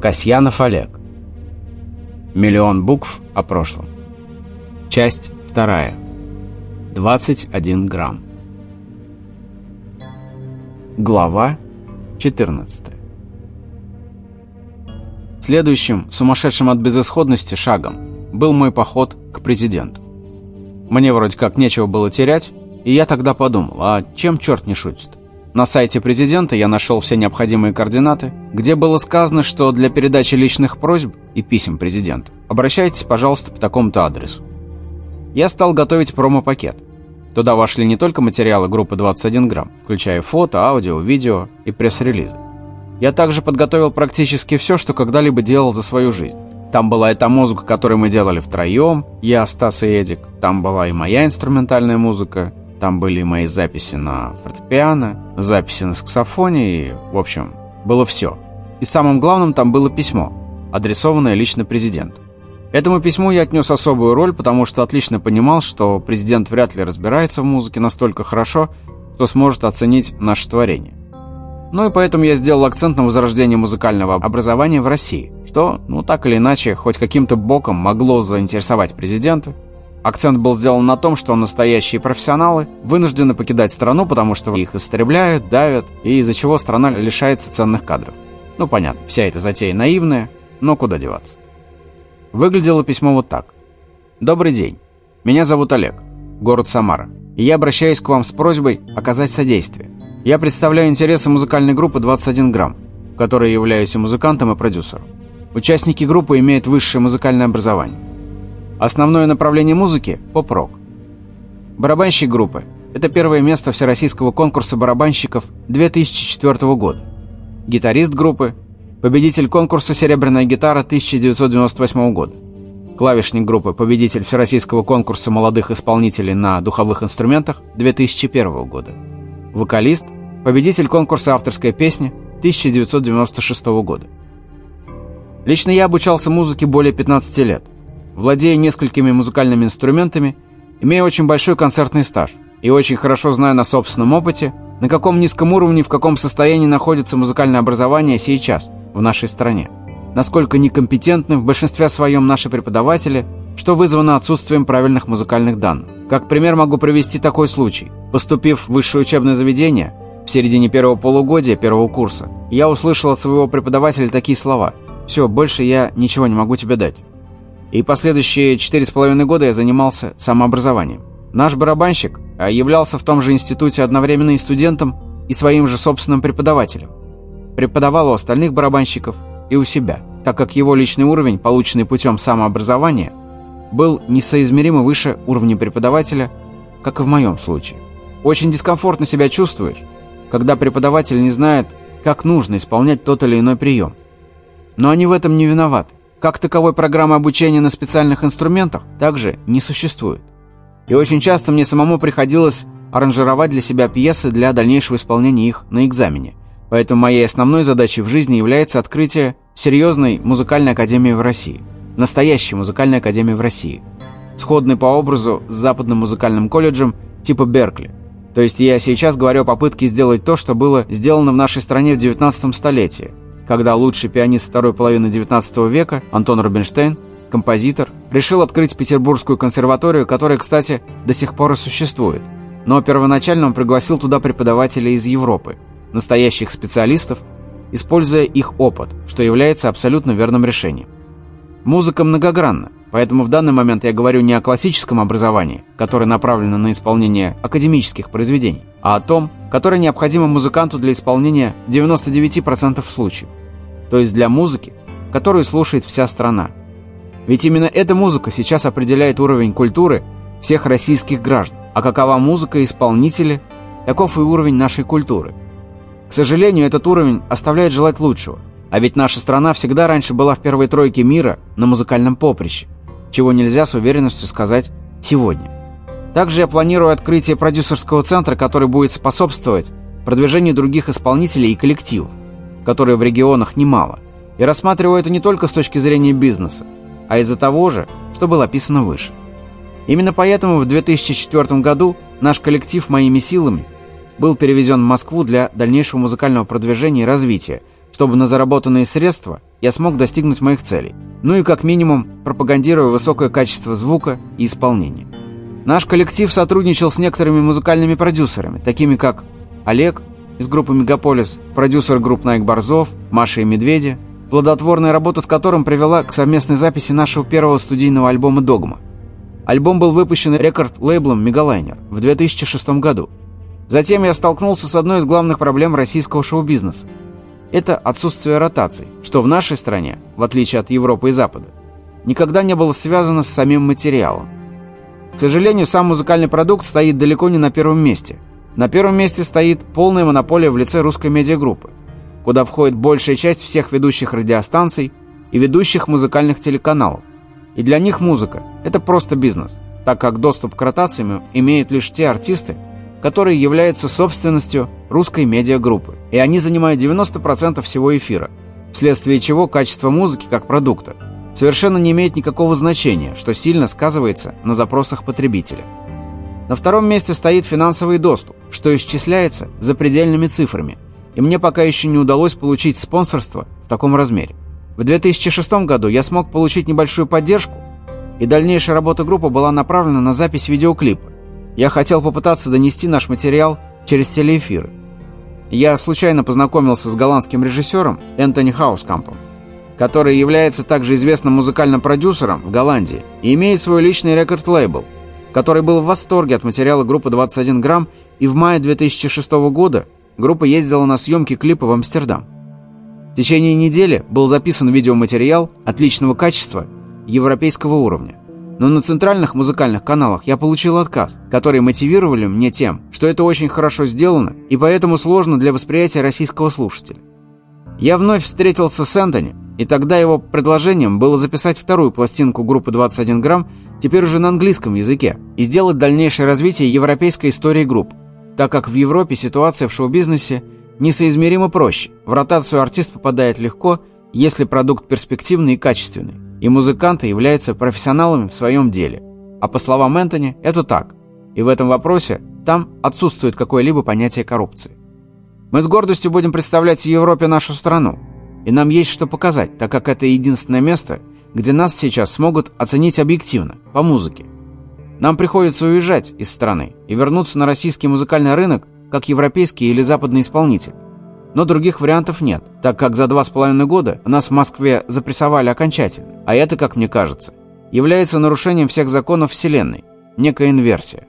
Касьянов Олег. Миллион букв о прошлом. Часть вторая. 21 грамм. Глава 14. Следующим, сумасшедшим от безысходности шагом, был мой поход к президенту. Мне вроде как нечего было терять, и я тогда подумал, а чем черт не шутит? На сайте президента я нашел все необходимые координаты, где было сказано, что для передачи личных просьб и писем президенту обращайтесь, пожалуйста, по такому-то адресу. Я стал готовить промо-пакет. Туда вошли не только материалы группы 21 грамм, включая фото, аудио, видео и пресс-релизы. Я также подготовил практически все, что когда-либо делал за свою жизнь. Там была и та музыка, которую мы делали втроем, я, Стас и Эдик. Там была и моя инструментальная музыка, там были мои записи на фортепиано, записи на саксофоне и, в общем, было все. И самым главным там было письмо, адресованное лично президенту. Этому письму я отнес особую роль, потому что отлично понимал, что президент вряд ли разбирается в музыке настолько хорошо, кто сможет оценить наше творение. Ну и поэтому я сделал акцент на возрождении музыкального образования в России, что, ну так или иначе, хоть каким-то боком могло заинтересовать президента, Акцент был сделан на том, что настоящие профессионалы вынуждены покидать страну, потому что их истребляют, давят, и из-за чего страна лишается ценных кадров. Ну, понятно, вся эта затея наивная, но куда деваться. Выглядело письмо вот так. «Добрый день. Меня зовут Олег, город Самара, и я обращаюсь к вам с просьбой оказать содействие. Я представляю интересы музыкальной группы «21 грамм», в которой являюсь и музыкантом, и продюсером. Участники группы имеют высшее музыкальное образование. Основное направление музыки – поп-рок. Барабанщик группы – это первое место всероссийского конкурса барабанщиков 2004 года. Гитарист группы – победитель конкурса «Серебряная гитара» 1998 года. Клавишник группы – победитель всероссийского конкурса молодых исполнителей на духовых инструментах 2001 года. Вокалист – победитель конкурса «Авторская песня» 1996 года. Лично я обучался музыке более 15 лет – владея несколькими музыкальными инструментами, имея очень большой концертный стаж и очень хорошо зная на собственном опыте, на каком низком уровне, в каком состоянии находится музыкальное образование сейчас в нашей стране. Насколько некомпетентны в большинстве своем наши преподаватели, что вызвано отсутствием правильных музыкальных данных. Как пример могу привести такой случай. Поступив в высшее учебное заведение, в середине первого полугодия первого курса, я услышал от своего преподавателя такие слова «Все, больше я ничего не могу тебе дать». И последующие четыре с половиной года я занимался самообразованием. Наш барабанщик а, являлся в том же институте одновременно и студентом, и своим же собственным преподавателем. Преподавал у остальных барабанщиков и у себя, так как его личный уровень, полученный путем самообразования, был несоизмеримо выше уровня преподавателя, как и в моем случае. Очень дискомфортно себя чувствуешь, когда преподаватель не знает, как нужно исполнять тот или иной прием. Но они в этом не виноваты. Как таковой программы обучения на специальных инструментах также не существует. И очень часто мне самому приходилось аранжировать для себя пьесы для дальнейшего исполнения их на экзамене. Поэтому моей основной задачей в жизни является открытие серьезной музыкальной академии в России. Настоящей музыкальной академии в России. Сходной по образу с западным музыкальным колледжем типа Беркли. То есть я сейчас говорю о попытке сделать то, что было сделано в нашей стране в 19 столетии – когда лучший пианист второй половины XIX века Антон Рубинштейн, композитор, решил открыть Петербургскую консерваторию, которая, кстати, до сих пор и существует. Но первоначально он пригласил туда преподавателей из Европы, настоящих специалистов, используя их опыт, что является абсолютно верным решением. Музыка многогранна, поэтому в данный момент я говорю не о классическом образовании, которое направлено на исполнение академических произведений, а о том, которое необходимо музыканту для исполнения 99% случаев, то есть для музыки, которую слушает вся страна. Ведь именно эта музыка сейчас определяет уровень культуры всех российских граждан, а какова музыка и исполнители, таков и уровень нашей культуры. К сожалению, этот уровень оставляет желать лучшего, а ведь наша страна всегда раньше была в первой тройке мира на музыкальном поприще, чего нельзя с уверенностью сказать сегодня. Также я планирую открытие продюсерского центра, который будет способствовать продвижению других исполнителей и коллективов, которые в регионах немало, и рассматриваю это не только с точки зрения бизнеса, а из-за того же, что было описано выше. Именно поэтому в 2004 году наш коллектив моими силами был перевезен в Москву для дальнейшего музыкального продвижения и развития, чтобы на заработанные средства я смог достигнуть моих целей. Ну и как минимум пропагандируя высокое качество звука и исполнения. Наш коллектив сотрудничал с некоторыми музыкальными продюсерами, такими как Олег из группы «Мегаполис», продюсер групп «Найк Борзов», «Маша и Медведи», плодотворная работа с которым привела к совместной записи нашего первого студийного альбома «Догма». Альбом был выпущен рекорд-лейблом «Мегалайнер» в 2006 году. Затем я столкнулся с одной из главных проблем российского шоу-бизнеса. Это отсутствие ротаций, что в нашей стране, в отличие от Европы и Запада, никогда не было связано с самим материалом. К сожалению, сам музыкальный продукт стоит далеко не на первом месте. На первом месте стоит полная монополия в лице русской медиагруппы, куда входит большая часть всех ведущих радиостанций и ведущих музыкальных телеканалов. И для них музыка – это просто бизнес, так как доступ к ротациям имеют лишь те артисты, которые являются собственностью русской медиагруппы. И они занимают 90% всего эфира, вследствие чего качество музыки как продукта совершенно не имеет никакого значения, что сильно сказывается на запросах потребителя. На втором месте стоит финансовый доступ, что исчисляется запредельными цифрами – и мне пока еще не удалось получить спонсорство в таком размере. В 2006 году я смог получить небольшую поддержку, и дальнейшая работа группы была направлена на запись видеоклипа. Я хотел попытаться донести наш материал через телеэфиры. Я случайно познакомился с голландским режиссером Энтони Хаускампом, который является также известным музыкальным продюсером в Голландии и имеет свой личный рекорд-лейбл, который был в восторге от материала группы 21 грамм и в мае 2006 года группа ездила на съемки клипа в Амстердам. В течение недели был записан видеоматериал отличного качества, европейского уровня. Но на центральных музыкальных каналах я получил отказ, который мотивировали мне тем, что это очень хорошо сделано и поэтому сложно для восприятия российского слушателя. Я вновь встретился с Энтони, и тогда его предложением было записать вторую пластинку группы 21 грамм, теперь уже на английском языке, и сделать дальнейшее развитие европейской истории групп так как в Европе ситуация в шоу-бизнесе несоизмеримо проще. В ротацию артист попадает легко, если продукт перспективный и качественный, и музыканты являются профессионалами в своем деле. А по словам Энтони, это так. И в этом вопросе там отсутствует какое-либо понятие коррупции. Мы с гордостью будем представлять в Европе нашу страну. И нам есть что показать, так как это единственное место, где нас сейчас смогут оценить объективно, по музыке. Нам приходится уезжать из страны и вернуться на российский музыкальный рынок как европейский или западный исполнитель. Но других вариантов нет, так как за два с половиной года нас в Москве запрессовали окончательно. А это, как мне кажется, является нарушением всех законов Вселенной, некая инверсия.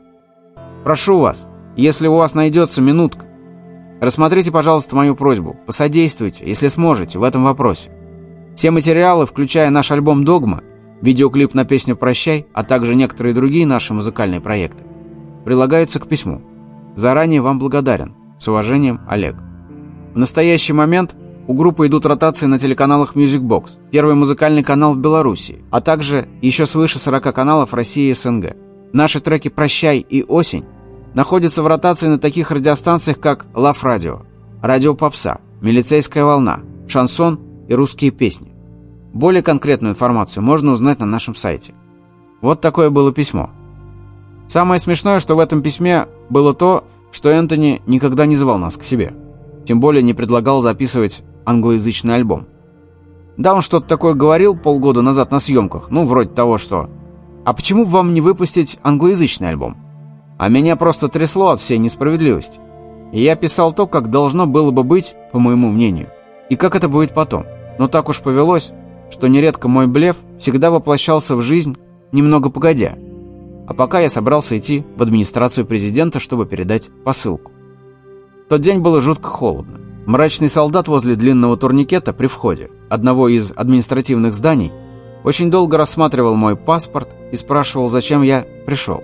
Прошу вас, если у вас найдется минутка, рассмотрите, пожалуйста, мою просьбу, посодействуйте, если сможете, в этом вопросе. Все материалы, включая наш альбом «Догма», Видеоклип на песню «Прощай», а также некоторые другие наши музыкальные проекты прилагаются к письму. Заранее вам благодарен. С уважением, Олег. В настоящий момент у группы идут ротации на телеканалах Music Box, первый музыкальный канал в Беларуси, а также еще свыше 40 каналов России и СНГ. Наши треки «Прощай» и «Осень» находятся в ротации на таких радиостанциях, как «Лав Радио», «Радио Попса», «Милицейская волна», «Шансон» и «Русские песни». Более конкретную информацию можно узнать на нашем сайте. Вот такое было письмо. Самое смешное, что в этом письме было то, что Энтони никогда не звал нас к себе. Тем более не предлагал записывать англоязычный альбом. Да, он что-то такое говорил полгода назад на съемках, ну, вроде того, что «А почему бы вам не выпустить англоязычный альбом?» А меня просто трясло от всей несправедливости. И я писал то, как должно было бы быть, по моему мнению, и как это будет потом. Но так уж повелось, что нередко мой блеф всегда воплощался в жизнь немного погодя. А пока я собрался идти в администрацию президента, чтобы передать посылку. Тот день было жутко холодно. Мрачный солдат возле длинного турникета при входе одного из административных зданий очень долго рассматривал мой паспорт и спрашивал, зачем я пришел.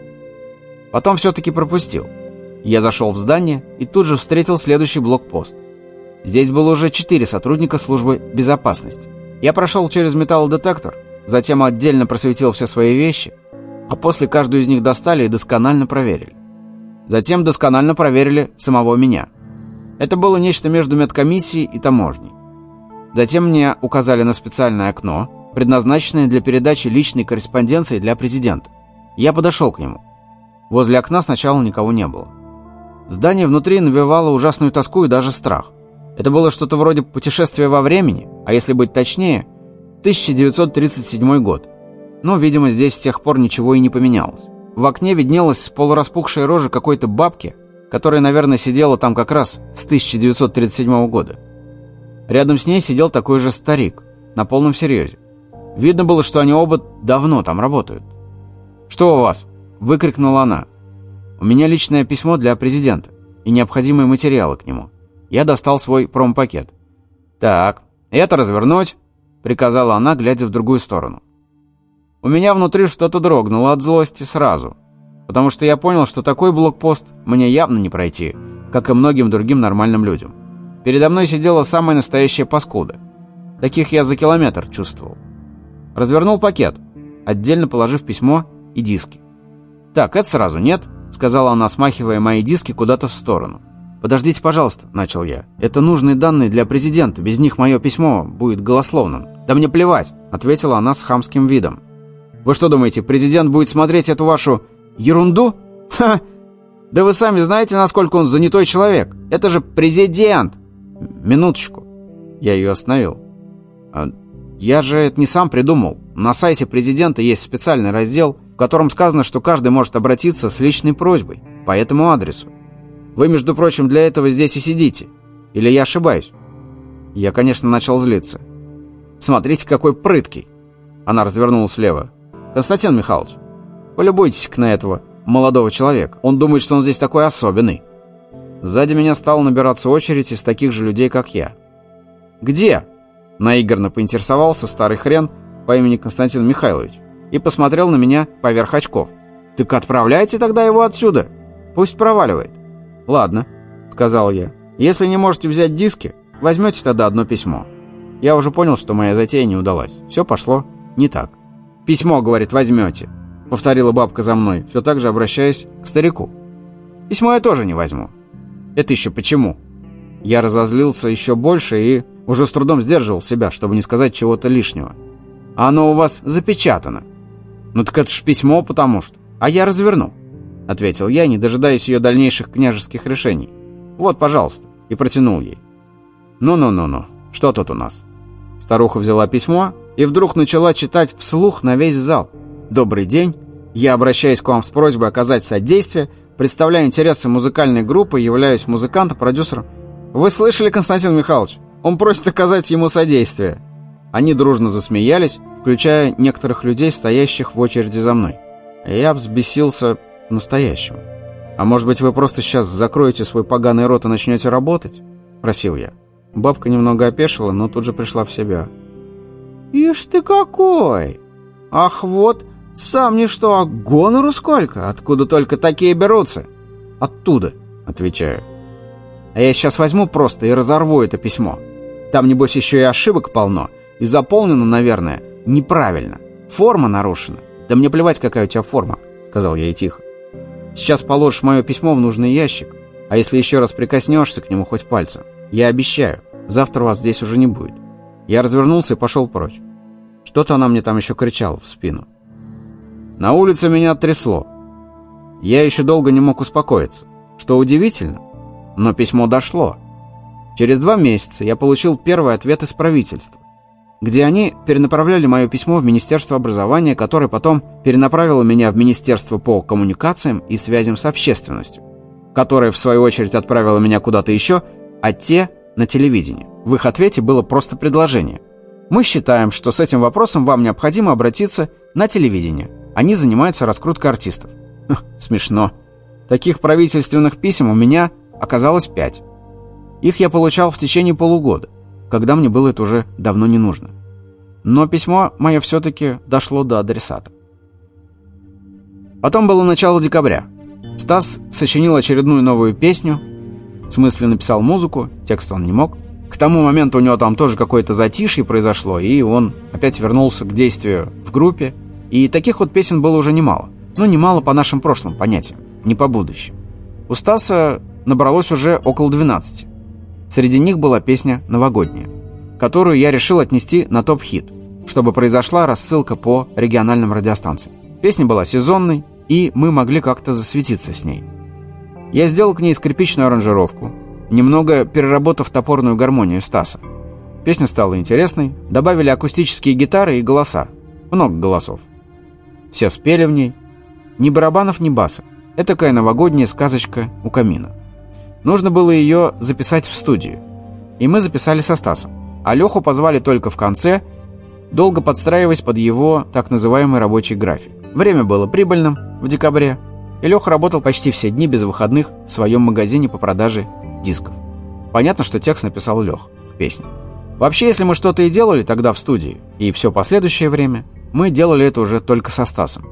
Потом все-таки пропустил. Я зашел в здание и тут же встретил следующий блокпост. Здесь было уже четыре сотрудника службы безопасности. Я прошел через металлодетектор, затем отдельно просветил все свои вещи, а после каждую из них достали и досконально проверили. Затем досконально проверили самого меня. Это было нечто между медкомиссией и таможней. Затем мне указали на специальное окно, предназначенное для передачи личной корреспонденции для президента. Я подошел к нему. Возле окна сначала никого не было. Здание внутри навевало ужасную тоску и даже страх. Это было что-то вроде путешествия во времени, а если быть точнее, 1937 год. Но, видимо, здесь с тех пор ничего и не поменялось. В окне виднелась полураспухшая рожа какой-то бабки, которая, наверное, сидела там как раз с 1937 года. Рядом с ней сидел такой же старик, на полном серьезе. Видно было, что они оба давно там работают. «Что у вас?» – выкрикнула она. «У меня личное письмо для президента и необходимые материалы к нему». Я достал свой промпакет. «Так, это развернуть», — приказала она, глядя в другую сторону. У меня внутри что-то дрогнуло от злости сразу, потому что я понял, что такой блокпост мне явно не пройти, как и многим другим нормальным людям. Передо мной сидела самая настоящая паскуда. Таких я за километр чувствовал. Развернул пакет, отдельно положив письмо и диски. «Так, это сразу нет», — сказала она, смахивая мои диски куда-то в сторону. «Подождите, пожалуйста», — начал я. «Это нужные данные для президента. Без них мое письмо будет голословным». «Да мне плевать», — ответила она с хамским видом. «Вы что думаете, президент будет смотреть эту вашу ерунду? Ха! Да вы сами знаете, насколько он занятой человек. Это же президент!» «Минуточку». Я ее остановил. «А «Я же это не сам придумал. На сайте президента есть специальный раздел, в котором сказано, что каждый может обратиться с личной просьбой по этому адресу. Вы, между прочим, для этого здесь и сидите. Или я ошибаюсь?» Я, конечно, начал злиться. «Смотрите, какой прыткий!» Она развернулась влево. «Константин Михайлович, полюбуйтесь-ка на этого молодого человека. Он думает, что он здесь такой особенный». Сзади меня стала набираться очередь из таких же людей, как я. «Где?» Наигорно поинтересовался старый хрен по имени Константин Михайлович и посмотрел на меня поверх очков. «Так отправляйте тогда его отсюда. Пусть проваливает». «Ладно», — сказал я. «Если не можете взять диски, возьмете тогда одно письмо». Я уже понял, что моя затея не удалась. Все пошло не так. «Письмо, — говорит, — возьмете», — повторила бабка за мной, все так же обращаясь к старику. «Письмо я тоже не возьму». «Это еще почему?» Я разозлился еще больше и уже с трудом сдерживал себя, чтобы не сказать чего-то лишнего. «А оно у вас запечатано». «Ну так это ж письмо, потому что...» «А я разверну». — ответил я, не дожидаясь ее дальнейших княжеских решений. «Вот, пожалуйста», — и протянул ей. «Ну-ну-ну-ну, что тут у нас?» Старуха взяла письмо и вдруг начала читать вслух на весь зал. «Добрый день. Я обращаюсь к вам с просьбой оказать содействие, представляю интересы музыкальной группы, являюсь музыкантом, продюсером». «Вы слышали, Константин Михайлович? Он просит оказать ему содействие». Они дружно засмеялись, включая некоторых людей, стоящих в очереди за мной. Я взбесился по-настоящему. «А может быть, вы просто сейчас закроете свой поганый рот и начнете работать?» – просил я. Бабка немного опешила, но тут же пришла в себя. «Ишь ты какой! Ах, вот, сам не что, а гонору сколько? Откуда только такие берутся?» «Оттуда», – отвечаю. «А я сейчас возьму просто и разорву это письмо. Там, небось, еще и ошибок полно, и заполнено, наверное, неправильно. Форма нарушена. Да мне плевать, какая у тебя форма», – сказал я ей тихо. Сейчас положишь мое письмо в нужный ящик, а если еще раз прикоснешься к нему хоть пальцем, я обещаю, завтра вас здесь уже не будет. Я развернулся и пошел прочь. Что-то она мне там еще кричала в спину. На улице меня трясло. Я еще долго не мог успокоиться. Что удивительно, но письмо дошло. Через два месяца я получил первый ответ из правительства где они перенаправляли мое письмо в Министерство образования, которое потом перенаправило меня в Министерство по коммуникациям и связям с общественностью, которое, в свою очередь, отправило меня куда-то еще, а те — на телевидение. В их ответе было просто предложение. Мы считаем, что с этим вопросом вам необходимо обратиться на телевидение. Они занимаются раскруткой артистов. Смешно. Таких правительственных писем у меня оказалось пять. Их я получал в течение полугода когда мне было это уже давно не нужно. Но письмо мое все-таки дошло до адресата. Потом было начало декабря. Стас сочинил очередную новую песню, в смысле написал музыку, текст он не мог. К тому моменту у него там тоже какое-то затишье произошло, и он опять вернулся к действию в группе. И таких вот песен было уже немало. Ну, немало по нашим прошлым понятиям, не по будущим. У Стаса набралось уже около 12. Среди них была песня «Новогодняя», которую я решил отнести на топ-хит, чтобы произошла рассылка по региональным радиостанциям. Песня была сезонной, и мы могли как-то засветиться с ней. Я сделал к ней скрипичную аранжировку, немного переработав топорную гармонию Стаса. Песня стала интересной, добавили акустические гитары и голоса. Много голосов. Все спели в ней. Ни барабанов, ни баса. Этакая новогодняя сказочка у камина. Нужно было ее записать в студию. И мы записали со Стасом. А Леху позвали только в конце, долго подстраиваясь под его так называемый рабочий график. Время было прибыльным в декабре, и Леха работал почти все дни без выходных в своем магазине по продаже дисков. Понятно, что текст написал Лех к песне. Вообще, если мы что-то и делали тогда в студии, и все последующее время, мы делали это уже только со Стасом.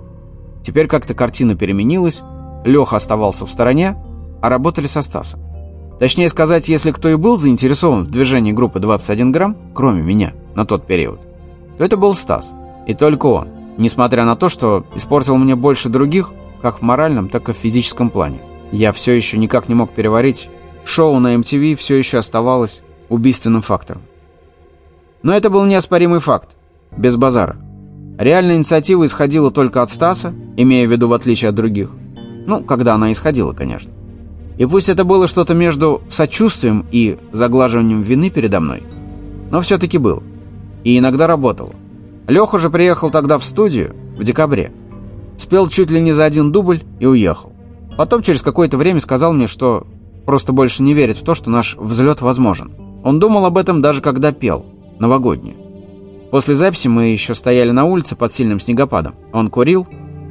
Теперь как-то картина переменилась, Леха оставался в стороне, а работали со Стасом. Точнее сказать, если кто и был заинтересован в движении группы 21 грамм, кроме меня, на тот период, то это был Стас. И только он. Несмотря на то, что испортил мне больше других, как в моральном, так и в физическом плане. Я все еще никак не мог переварить. Шоу на MTV все еще оставалось убийственным фактором. Но это был неоспоримый факт. Без базара. Реальная инициатива исходила только от Стаса, имея в виду в отличие от других. Ну, когда она исходила, конечно. И пусть это было что-то между сочувствием и заглаживанием вины передо мной, но все-таки было. И иногда работало. Леха же приехал тогда в студию в декабре. Спел чуть ли не за один дубль и уехал. Потом через какое-то время сказал мне, что просто больше не верит в то, что наш взлет возможен. Он думал об этом даже когда пел, новогоднюю. После записи мы еще стояли на улице под сильным снегопадом. Он курил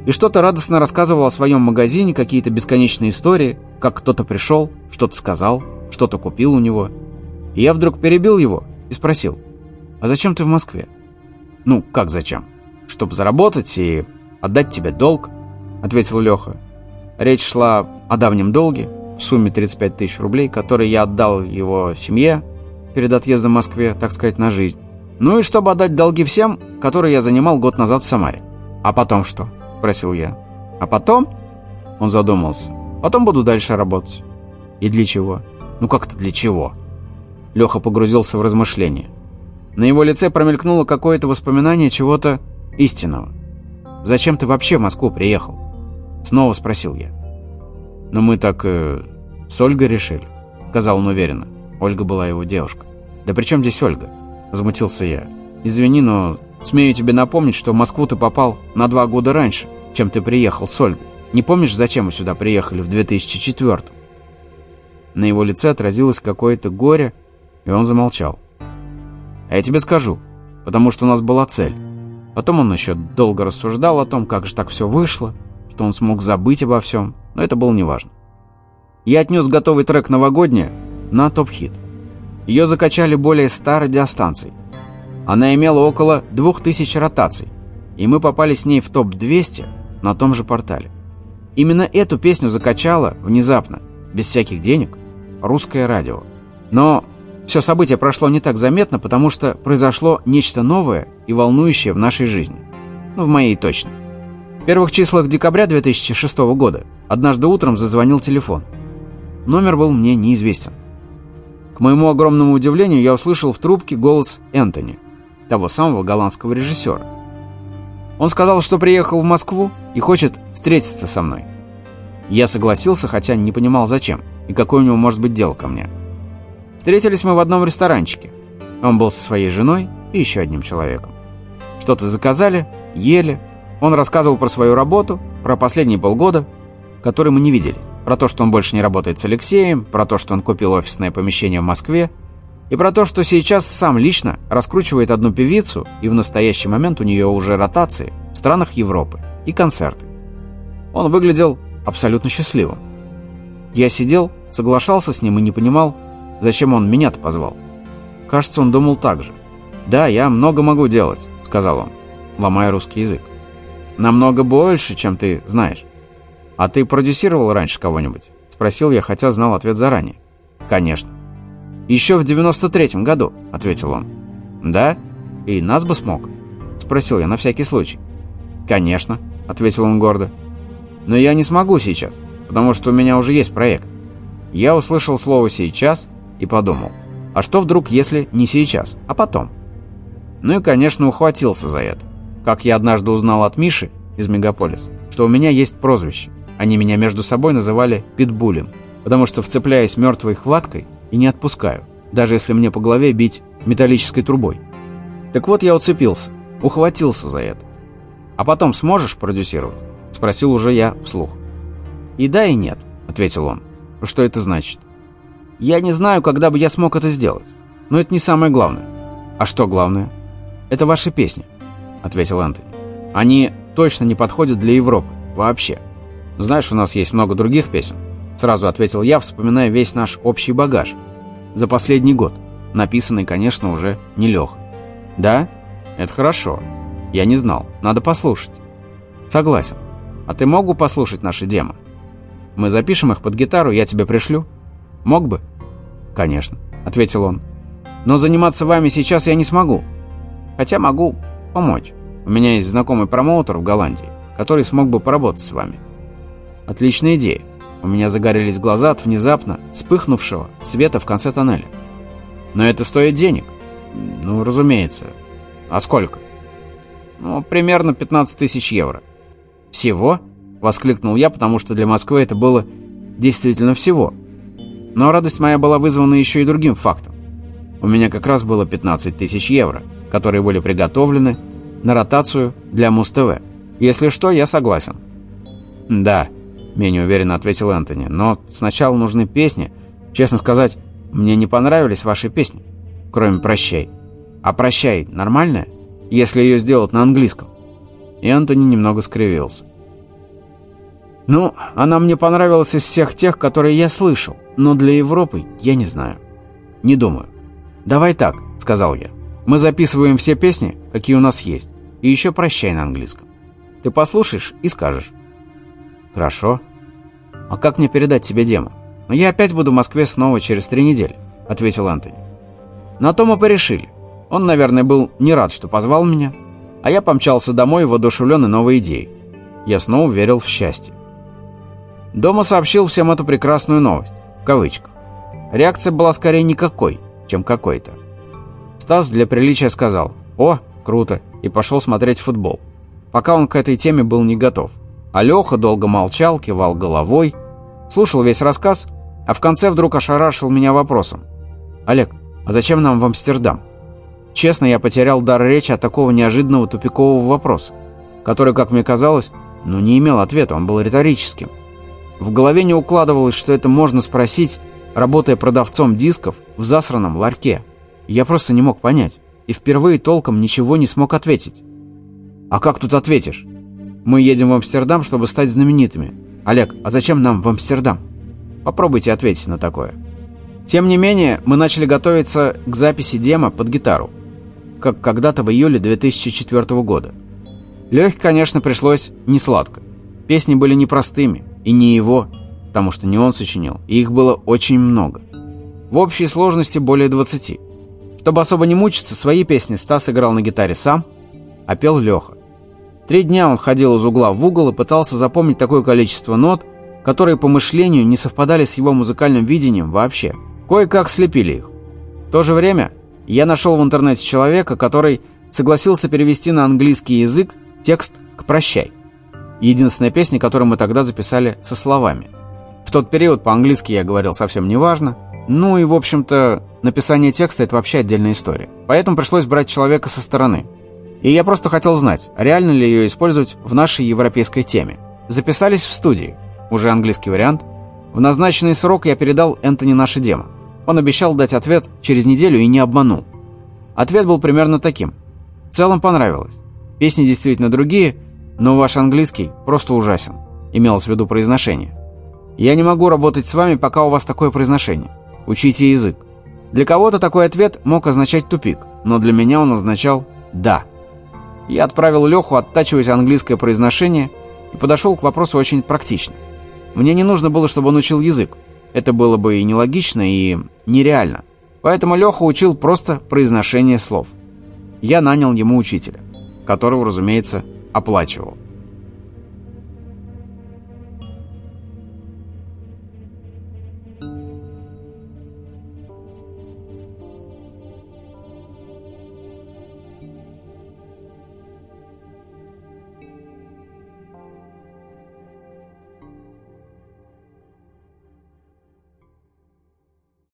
и что-то радостно рассказывал о своем магазине, какие-то бесконечные истории, как кто-то пришел, что-то сказал, что-то купил у него. И я вдруг перебил его и спросил, «А зачем ты в Москве?» «Ну, как зачем? Чтобы заработать и отдать тебе долг», — ответил Леха. Речь шла о давнем долге сумме 35 тысяч рублей, который я отдал его семье перед отъездом в Москве, так сказать, на жизнь. Ну и чтобы отдать долги всем, которые я занимал год назад в Самаре. «А потом что?» – спросил я. «А потом?» – он задумался. «Потом буду дальше работать». «И для чего?» «Ну как-то для чего?» Леха погрузился в размышления. На его лице промелькнуло какое-то воспоминание чего-то истинного. «Зачем ты вообще в Москву приехал?» Снова спросил я. «Но мы так э, с Ольгой решили», — сказал он уверенно. Ольга была его девушка. «Да при чем здесь Ольга?» — возмутился я. «Извини, но смею тебе напомнить, что в Москву ты попал на два года раньше, чем ты приехал с Ольгой. Не помнишь, зачем мы сюда приехали в 2004 -м? На его лице отразилось какое-то горе, и он замолчал. «А я тебе скажу, потому что у нас была цель». Потом он еще долго рассуждал о том, как же так все вышло, что он смог забыть обо всем, но это было неважно. Я отнес готовый трек «Новогодняя» на топ-хит. Ее закачали более 100 радиостанций. Она имела около 2000 ротаций, и мы попали с ней в топ-200 на том же портале. Именно эту песню закачало внезапно, без всяких денег, русское радио. Но все событие прошло не так заметно, потому что произошло нечто новое и волнующее в нашей жизни. Ну, в моей точно. В первых числах декабря 2006 года однажды утром зазвонил телефон. Номер был мне неизвестен. К моему огромному удивлению, я услышал в трубке голос Энтони, того самого голландского режиссера. Он сказал, что приехал в Москву и хочет встретиться со мной. Я согласился, хотя не понимал зачем и какое у него может быть дело ко мне. Встретились мы в одном ресторанчике. Он был со своей женой и еще одним человеком. Что-то заказали, ели. Он рассказывал про свою работу, про последние полгода, которые мы не видели про то, что он больше не работает с Алексеем, про то, что он купил офисное помещение в Москве, и про то, что сейчас сам лично раскручивает одну певицу, и в настоящий момент у нее уже ротации в странах Европы и концерты. Он выглядел абсолютно счастливым. Я сидел, соглашался с ним и не понимал, зачем он меня-то позвал. Кажется, он думал так же. «Да, я много могу делать», — сказал он, ломая русский язык. «Намного больше, чем ты знаешь». «А ты продюсировал раньше кого-нибудь?» – спросил я, хотя знал ответ заранее. «Конечно». «Еще в 93-м году», – ответил он. «Да? И нас бы смог?» – спросил я на всякий случай. «Конечно», – ответил он гордо. «Но я не смогу сейчас, потому что у меня уже есть проект». Я услышал слово «сейчас» и подумал, а что вдруг, если не сейчас, а потом? Ну и, конечно, ухватился за это. Как я однажды узнал от Миши из Мегаполис, что у меня есть прозвище. Они меня между собой называли Питбулем, потому что, вцепляясь мертвой хваткой, и не отпускаю, даже если мне по голове бить металлической трубой. Так вот я уцепился, ухватился за это. «А потом сможешь продюсировать?» – спросил уже я вслух. «И да, и нет», – ответил он. «Что это значит?» «Я не знаю, когда бы я смог это сделать. Но это не самое главное». «А что главное?» «Это ваши песни», – ответил Антони. «Они точно не подходят для Европы. Вообще. Знаешь, у нас есть много других песен». Сразу ответил я, вспоминая весь наш общий багаж. За последний год. Написанный, конечно, уже не Лехой. «Да? Это хорошо. Я не знал. Надо послушать». «Согласен. А ты мог бы послушать наши демо? Мы запишем их под гитару, я тебе пришлю». «Мог бы?» «Конечно», — ответил он. «Но заниматься вами сейчас я не смогу. Хотя могу помочь. У меня есть знакомый промоутер в Голландии, который смог бы поработать с вами». «Отличная идея. У меня загорелись глаза от внезапно вспыхнувшего света в конце тоннеля. Но это стоит денег. Ну, разумеется. А сколько? Ну, примерно 15 тысяч евро. Всего? Воскликнул я, потому что для Москвы это было действительно всего. Но радость моя была вызвана еще и другим фактом. У меня как раз было 15 тысяч евро, которые были приготовлены на ротацию для Муз-ТВ. Если что, я согласен. Да, менее уверенно ответил Энтони, но сначала нужны песни. Честно сказать, мне не понравились ваши песни, кроме «Прощай». А «Прощай» нормальная, если ее сделать на английском? И Антони немного скривился. Ну, она мне понравилась из всех тех, которые я слышал, но для Европы я не знаю. Не думаю. «Давай так», — сказал я. «Мы записываем все песни, какие у нас есть, и еще «Прощай» на английском. Ты послушаешь и скажешь». «Хорошо. А как мне передать тебе демо?» «Но я опять буду в Москве снова через три недели», — ответил Антони. На то мы порешили. Он, наверное, был не рад, что позвал меня, а я помчался домой, воодушевленный новой идеей. Я снова верил в счастье. Дома сообщил всем эту прекрасную новость, в кавычках. Реакция была скорее никакой, чем какой-то. Стас для приличия сказал «О, круто!» и пошел смотреть футбол. Пока он к этой теме был не готов. А Леха долго молчал, кивал головой, слушал весь рассказ, а в конце вдруг ошарашил меня вопросом. «Олег, а зачем нам в Амстердам?» Честно, я потерял дар речи от такого неожиданного тупикового вопроса, который, как мне казалось, ну не имел ответа, он был риторическим. В голове не укладывалось, что это можно спросить, работая продавцом дисков в засраном ларьке. Я просто не мог понять, и впервые толком ничего не смог ответить. «А как тут ответишь? Мы едем в Амстердам, чтобы стать знаменитыми. Олег, а зачем нам в Амстердам?» Попробуйте ответить на такое. Тем не менее, мы начали готовиться к записи демо под гитару, как когда-то в июле 2004 года. Лехе, конечно, пришлось не сладко. Песни были непростыми, и не его, потому что не он сочинил, и их было очень много. В общей сложности более 20. Чтобы особо не мучиться, свои песни Стас играл на гитаре сам, а пел Леха. Три дня он ходил из угла в угол и пытался запомнить такое количество нот, которые по мышлению не совпадали с его музыкальным видением вообще. Кое-как слепили их. В то же время я нашел в интернете человека, который согласился перевести на английский язык текст к «Прощай». Единственная песня, которую мы тогда записали со словами. В тот период по-английски я говорил совсем неважно. Ну и, в общем-то, написание текста – это вообще отдельная история. Поэтому пришлось брать человека со стороны. И я просто хотел знать, реально ли ее использовать в нашей европейской теме. Записались в студии – уже английский вариант. В назначенный срок я передал Энтони наше демо. Он обещал дать ответ через неделю и не обманул. Ответ был примерно таким. В целом понравилось. Песни действительно другие, но ваш английский просто ужасен. Имелось в виду произношение. Я не могу работать с вами, пока у вас такое произношение. Учите язык. Для кого-то такой ответ мог означать тупик, но для меня он означал «да». Я отправил Леху оттачивать английское произношение и подошел к вопросу очень практично. Мне не нужно было, чтобы он учил язык. Это было бы и нелогично, и нереально. Поэтому Леха учил просто произношение слов. Я нанял ему учителя, которого, разумеется, оплачивал.